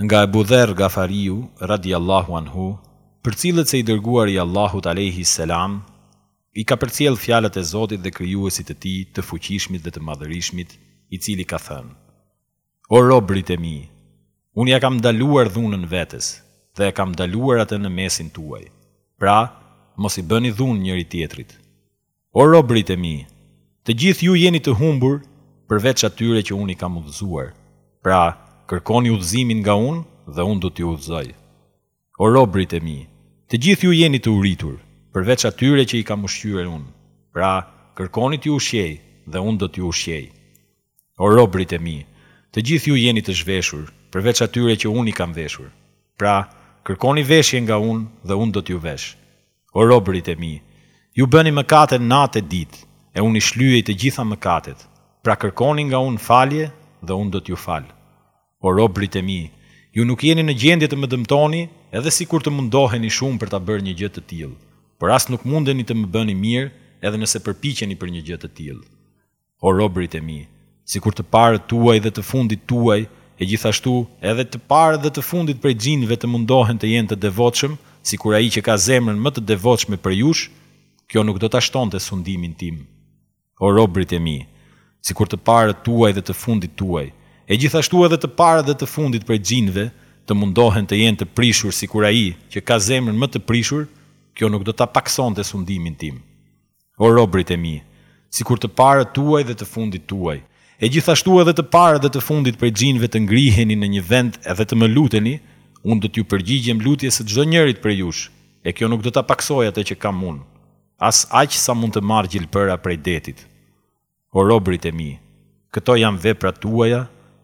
Nga Ebu Dherr Gafariu, radijallahu anhu, përcillet se i Dërguari i Allahut, alejhi selam, i ka përcjellë fjalët e Zotit dhe Krijuesit të tij të Fuqishmit dhe të Madhërishmit, i cili ka thënë, O robërit e mi! Unë ia kam ndaluar dhunën vetes dhe e kam ndaluar atë në mesin tuaj, pra, mos i bëni dhunë njëri-tjetrit. O robërit e mi, të gjithë ju jeni të humbur përveç atyre që unë i kam udhëzuar, pra, kërkoni udhëzimin nga unë dhe unë do t'ju udhëzoj. O robërit e mi, të gjithë ju jeni të uritur, përveç atyre që i kam ushqyer unë, pra, kërkoni t'ju ushqej dhe unë do t'ju ushqej. O robërit e mi, të gjithë ju jeni të zhveshur, përveç atyre që Unë i kam veshur. Pra, kërkoni veshje nga Unë dhe Unë do t'ju vesh. O robërit e mi, ju bëni mëkate natë e ditë, e Unë i shlyej të gjitha mëkatet. Pra kërkoni nga Unë falje dhe Unë do t'ju fal. O robërit e mi, ju nuk jeni në gjendje të Më dëmtoni, edhe sikur të mundoheni shumë për ta bërë një gjë të tillë, por as nuk mundeni të Më bëni mirë edhe nëse përpiqeni për një gjë të tillë. o robërit e mi, sikur të parët tuaj dhe të fundit tuaj, e gjithashtu, edhe të parët dhe të fundit prej xhinëve të mundohen të jenë të devotshëm, sikur ai që ka zemrën më të devotshme prej jush, kjo nuk do ta shtonte sundimin tim. O robërit e mi, sikur të parët tuaj dhe të fundit tuaj, e gjithashtu edhe të parët dhe të fundit prej xhinëve, të mundohen të jenë të prishur sikur ai, që ka zemrën më të prishur, kjo nuk do ta pakësonte sundimin tim. O robërit e mi, sikur të parët tuaj dhe të fundit tuaj, e gjithashtu edhe të parët dhe të fundit prej xhinëve të ngriheni në një vend dhe të më luteni, unë do t'ju përgjigjem lutjes së çdo njërit prej jush, e kjo nuk do ta pakësojë atë që kam unë, as aq sa mund të marrë gjilpëra prej detit. O robërit e mi, këto janë veprat tuaja,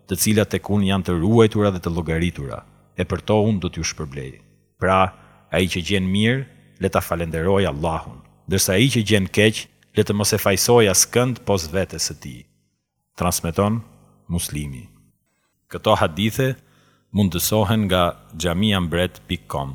të cilat tek Unë janë të ruajtura dhe të llogaritura, e për to Unë do t'ju shpërblej. Pra, ai që gjen mirë, le ta falenderojë Allahun, ndërsa ai që gjen keq, le të mos e fajësojë askënd pos vetes së tij. Transmeton Muslimi. Këto hadithe mundësohen nga xhamiambret pikë kom.